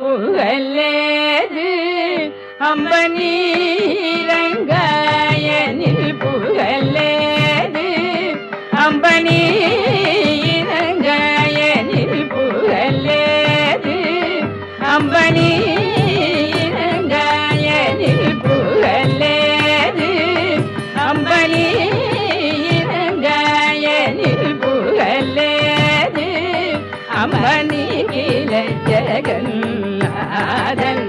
புகழேது அம்பனீரங்க மணி நிலை ஜெகன் அதன்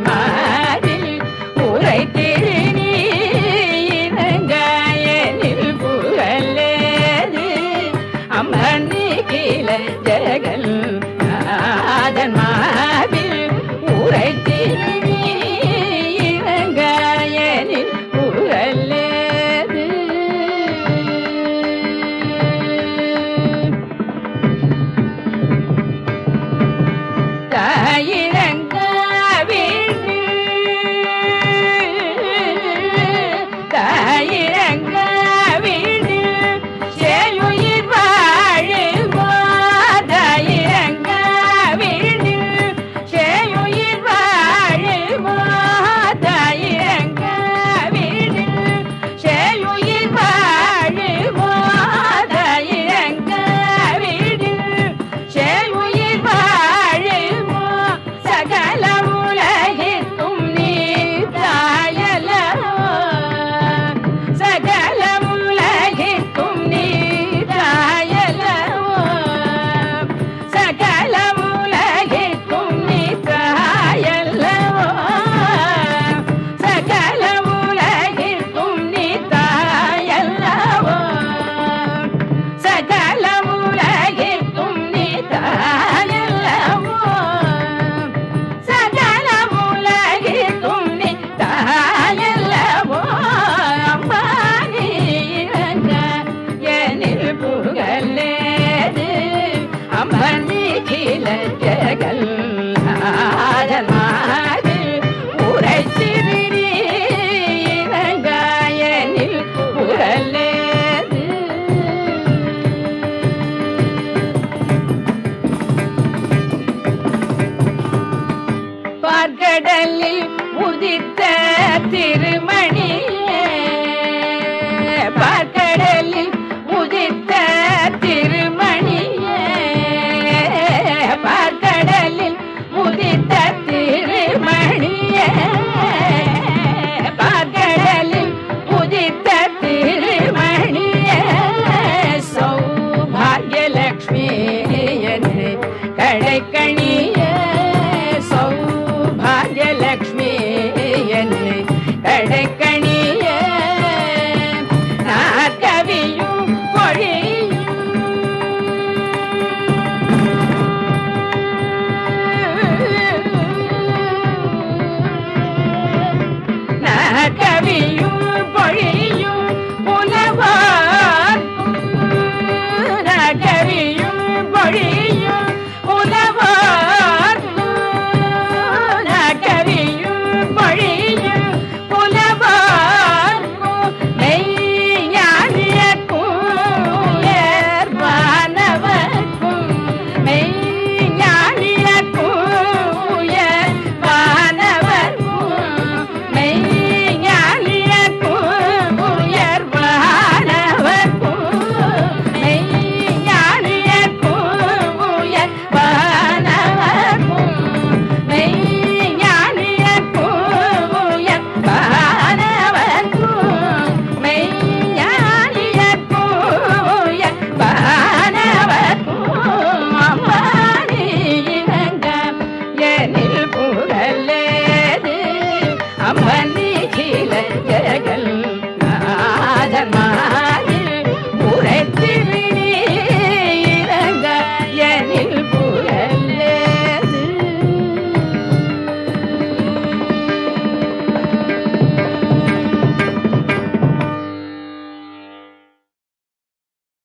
கடலில் உதித்த திருமணி கவியும் பொழியும்